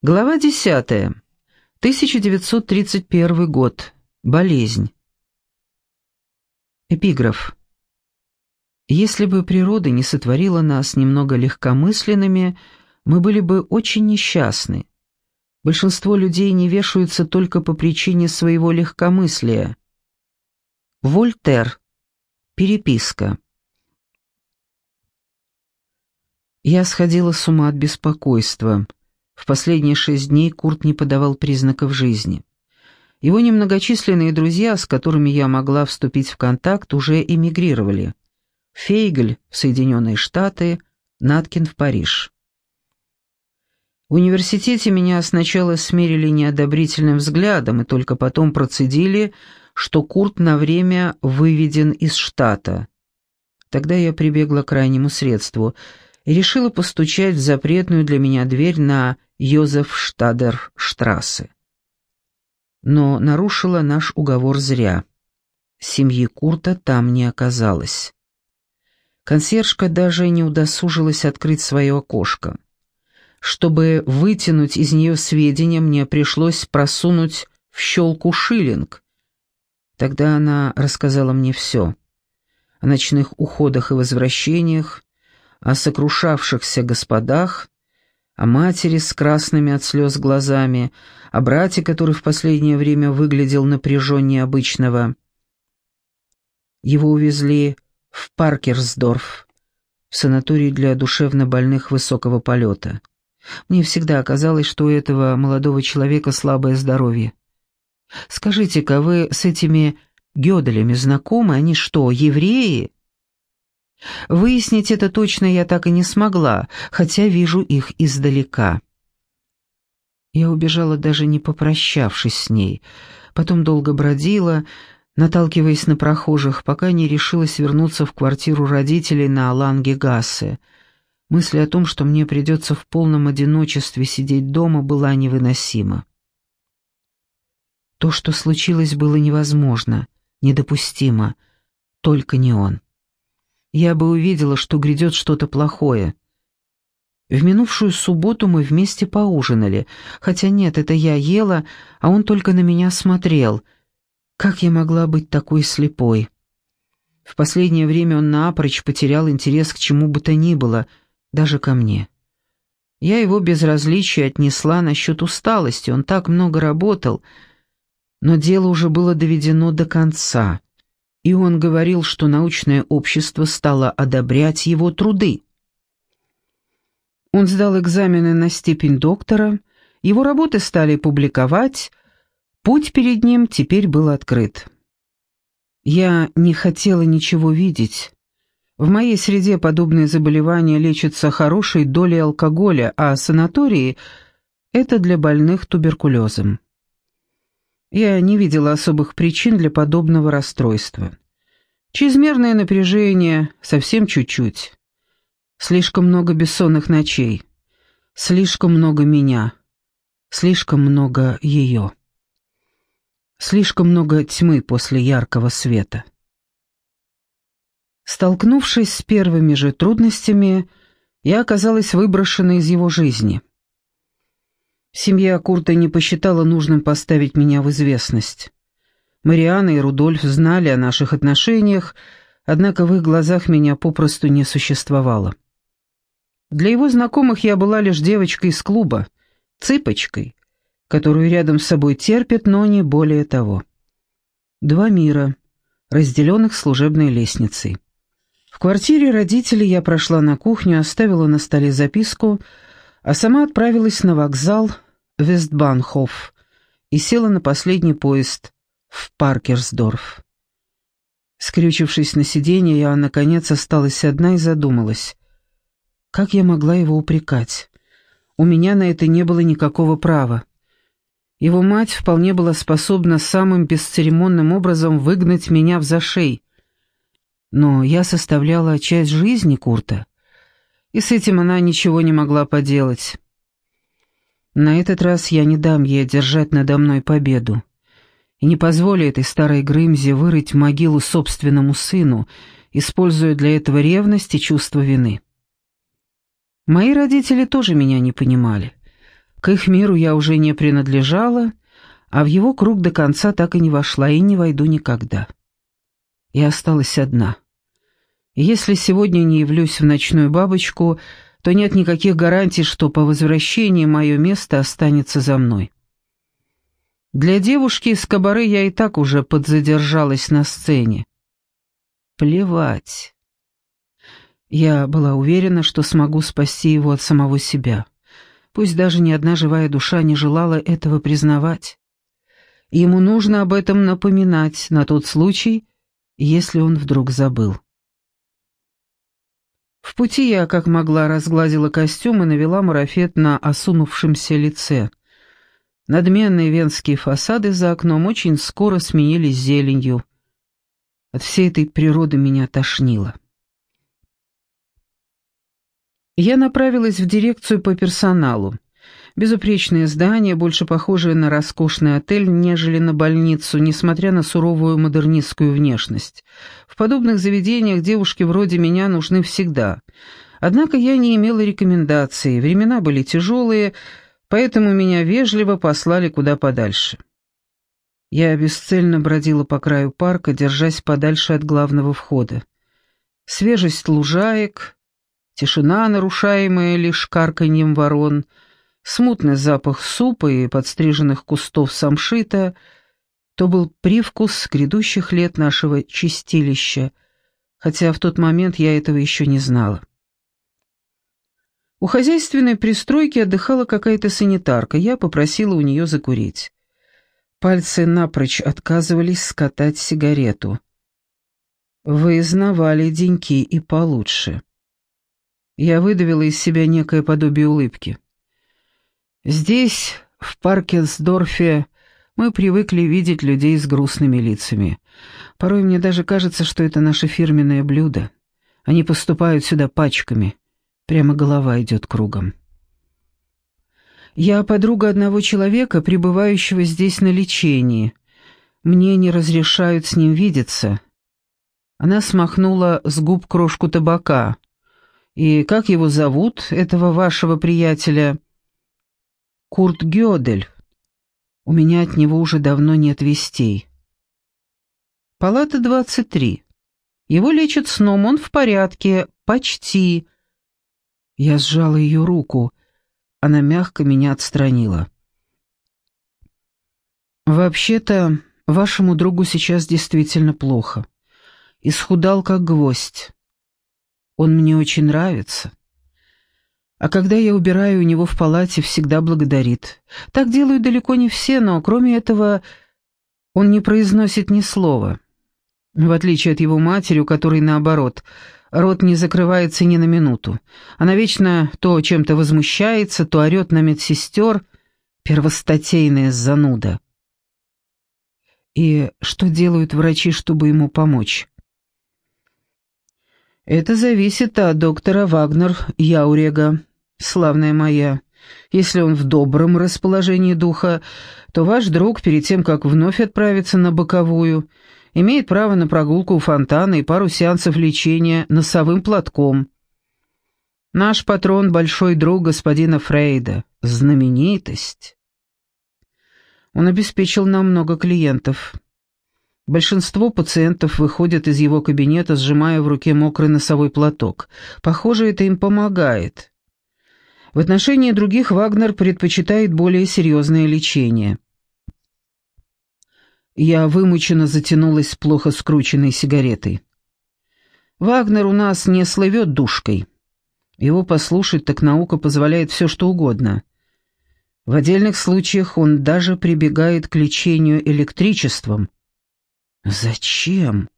Глава 10. 1931 год. Болезнь. Эпиграф. Если бы природа не сотворила нас немного легкомысленными, мы были бы очень несчастны. Большинство людей не вешаются только по причине своего легкомыслия. Вольтер. Переписка. Я сходила с ума от беспокойства. В последние шесть дней Курт не подавал признаков жизни. Его немногочисленные друзья, с которыми я могла вступить в контакт, уже эмигрировали. Фейгель в Соединенные Штаты, Наткин в Париж. В университете меня сначала смерили неодобрительным взглядом и только потом процедили, что Курт на время выведен из штата. Тогда я прибегла к крайнему средству и решила постучать в запретную для меня дверь на Йозефштадер-штрассе. Но нарушила наш уговор зря. Семьи Курта там не оказалось. Консьержка даже не удосужилась открыть свое окошко. Чтобы вытянуть из нее сведения, мне пришлось просунуть в щелку шиллинг. Тогда она рассказала мне все. О ночных уходах и возвращениях, о сокрушавшихся господах, о матери с красными от слез глазами, о брате, который в последнее время выглядел напряженнее обычного. Его увезли в Паркерсдорф, в санаторий для душевнобольных высокого полета. Мне всегда казалось, что у этого молодого человека слабое здоровье. Скажите-ка, вы с этими Гёделями знакомы? Они что, евреи?» Выяснить это точно я так и не смогла, хотя вижу их издалека. Я убежала, даже не попрощавшись с ней, потом долго бродила, наталкиваясь на прохожих, пока не решилась вернуться в квартиру родителей на Аланге-Гассе. Мысль о том, что мне придется в полном одиночестве сидеть дома, была невыносима. То, что случилось, было невозможно, недопустимо, только не он я бы увидела, что грядет что-то плохое. В минувшую субботу мы вместе поужинали, хотя нет, это я ела, а он только на меня смотрел. Как я могла быть такой слепой? В последнее время он напрочь потерял интерес к чему бы то ни было, даже ко мне. Я его безразличие отнесла насчет усталости, он так много работал, но дело уже было доведено до конца и он говорил, что научное общество стало одобрять его труды. Он сдал экзамены на степень доктора, его работы стали публиковать, путь перед ним теперь был открыт. Я не хотела ничего видеть. В моей среде подобные заболевания лечатся хорошей долей алкоголя, а санатории – это для больных туберкулезом. Я не видела особых причин для подобного расстройства. Чрезмерное напряжение, совсем чуть-чуть. Слишком много бессонных ночей. Слишком много меня. Слишком много ее. Слишком много тьмы после яркого света. Столкнувшись с первыми же трудностями, я оказалась выброшена из его жизни. Семья Курта не посчитала нужным поставить меня в известность. Мариана и Рудольф знали о наших отношениях, однако в их глазах меня попросту не существовало. Для его знакомых я была лишь девочкой из клуба, цыпочкой, которую рядом с собой терпят, но не более того. Два мира, разделенных служебной лестницей. В квартире родителей я прошла на кухню, оставила на столе записку, а сама отправилась на вокзал Вестбанхоф и села на последний поезд в Паркерсдорф. Скрючившись на сиденье, я, наконец, осталась одна и задумалась. Как я могла его упрекать? У меня на это не было никакого права. Его мать вполне была способна самым бесцеремонным образом выгнать меня в зашей. Но я составляла часть жизни Курта, и с этим она ничего не могла поделать. На этот раз я не дам ей одержать надо мной победу и не позволю этой старой Грымзе вырыть могилу собственному сыну, используя для этого ревность и чувство вины. Мои родители тоже меня не понимали. К их миру я уже не принадлежала, а в его круг до конца так и не вошла и не войду никогда. Я осталась одна. Если сегодня не явлюсь в ночную бабочку, то нет никаких гарантий, что по возвращении мое место останется за мной. Для девушки из кабары я и так уже подзадержалась на сцене. Плевать. Я была уверена, что смогу спасти его от самого себя. Пусть даже ни одна живая душа не желала этого признавать. Ему нужно об этом напоминать на тот случай, если он вдруг забыл. В пути я, как могла, разгладила костюм и навела марафет на осунувшемся лице. Надменные венские фасады за окном очень скоро сменились зеленью. От всей этой природы меня тошнило. Я направилась в дирекцию по персоналу. Безупречное здание, больше похожее на роскошный отель, нежели на больницу, несмотря на суровую модернистскую внешность. В подобных заведениях девушки вроде меня нужны всегда. Однако я не имела рекомендаций, времена были тяжелые, поэтому меня вежливо послали куда подальше. Я бесцельно бродила по краю парка, держась подальше от главного входа. Свежесть лужаек, тишина, нарушаемая лишь карканьем ворон, смутный запах супа и подстриженных кустов самшита — то был привкус грядущих лет нашего чистилища, хотя в тот момент я этого еще не знала. У хозяйственной пристройки отдыхала какая-то санитарка, я попросила у нее закурить. Пальцы напрочь отказывались скатать сигарету. Вы знавали деньки и получше. Я выдавила из себя некое подобие улыбки. Здесь, в Паркенсдорфе, мы привыкли видеть людей с грустными лицами. Порой мне даже кажется, что это наше фирменное блюдо. Они поступают сюда пачками — Прямо голова идет кругом. Я подруга одного человека, пребывающего здесь на лечении. Мне не разрешают с ним видеться. Она смахнула с губ крошку табака. «И как его зовут, этого вашего приятеля?» «Курт Гёдель. У меня от него уже давно нет вестей». «Палата 23. Его лечат сном, он в порядке, почти. Я сжала ее руку. Она мягко меня отстранила. «Вообще-то, вашему другу сейчас действительно плохо. Исхудал, как гвоздь. Он мне очень нравится. А когда я убираю у него в палате, всегда благодарит. Так делают далеко не все, но кроме этого он не произносит ни слова. В отличие от его матери, у которой наоборот — Рот не закрывается ни на минуту. Она вечно то чем-то возмущается, то орет на медсестер. Первостатейная зануда. И что делают врачи, чтобы ему помочь? Это зависит от доктора Вагнер Яурега, славная моя. Если он в добром расположении духа, то ваш друг, перед тем, как вновь отправиться на боковую, имеет право на прогулку у фонтана и пару сеансов лечения носовым платком. Наш патрон — большой друг господина Фрейда, знаменитость. Он обеспечил нам много клиентов. Большинство пациентов выходят из его кабинета, сжимая в руке мокрый носовой платок. Похоже, это им помогает. В отношении других Вагнер предпочитает более серьезное лечение. Я вымученно затянулась плохо скрученной сигаретой. Вагнер у нас не слывет душкой. Его послушать так наука позволяет все, что угодно. В отдельных случаях он даже прибегает к лечению электричеством. Зачем?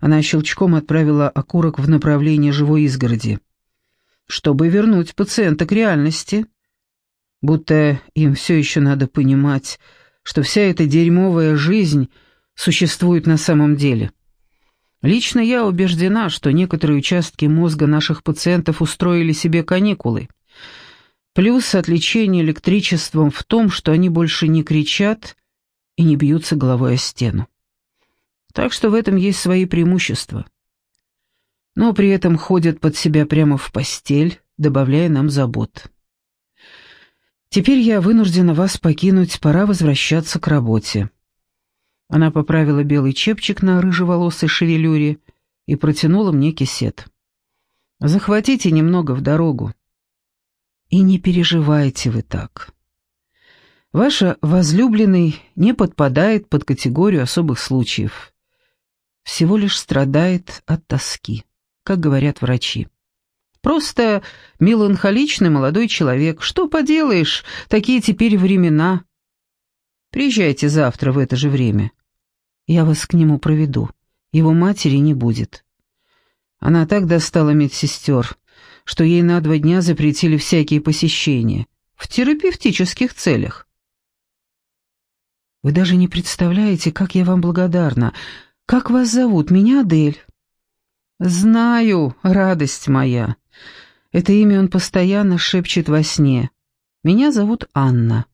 Она щелчком отправила окурок в направлении живой изгороди. Чтобы вернуть пациента к реальности. Будто им все еще надо понимать, что вся эта дерьмовая жизнь существует на самом деле. Лично я убеждена, что некоторые участки мозга наших пациентов устроили себе каникулы. Плюс от лечения электричеством в том, что они больше не кричат и не бьются головой о стену. Так что в этом есть свои преимущества. Но при этом ходят под себя прямо в постель, добавляя нам забот. Теперь я вынуждена вас покинуть, пора возвращаться к работе». Она поправила белый чепчик на рыжеволосой шевелюре и протянула мне кисет. «Захватите немного в дорогу. И не переживайте вы так. Ваша возлюбленный не подпадает под категорию особых случаев. Всего лишь страдает от тоски, как говорят врачи. Просто меланхоличный молодой человек. Что поделаешь, такие теперь времена. Приезжайте завтра в это же время. Я вас к нему проведу. Его матери не будет. Она так достала медсестер, что ей на два дня запретили всякие посещения. В терапевтических целях. Вы даже не представляете, как я вам благодарна. Как вас зовут? Меня Адель. Знаю, радость моя. Это имя он постоянно шепчет во сне. Меня зовут Анна.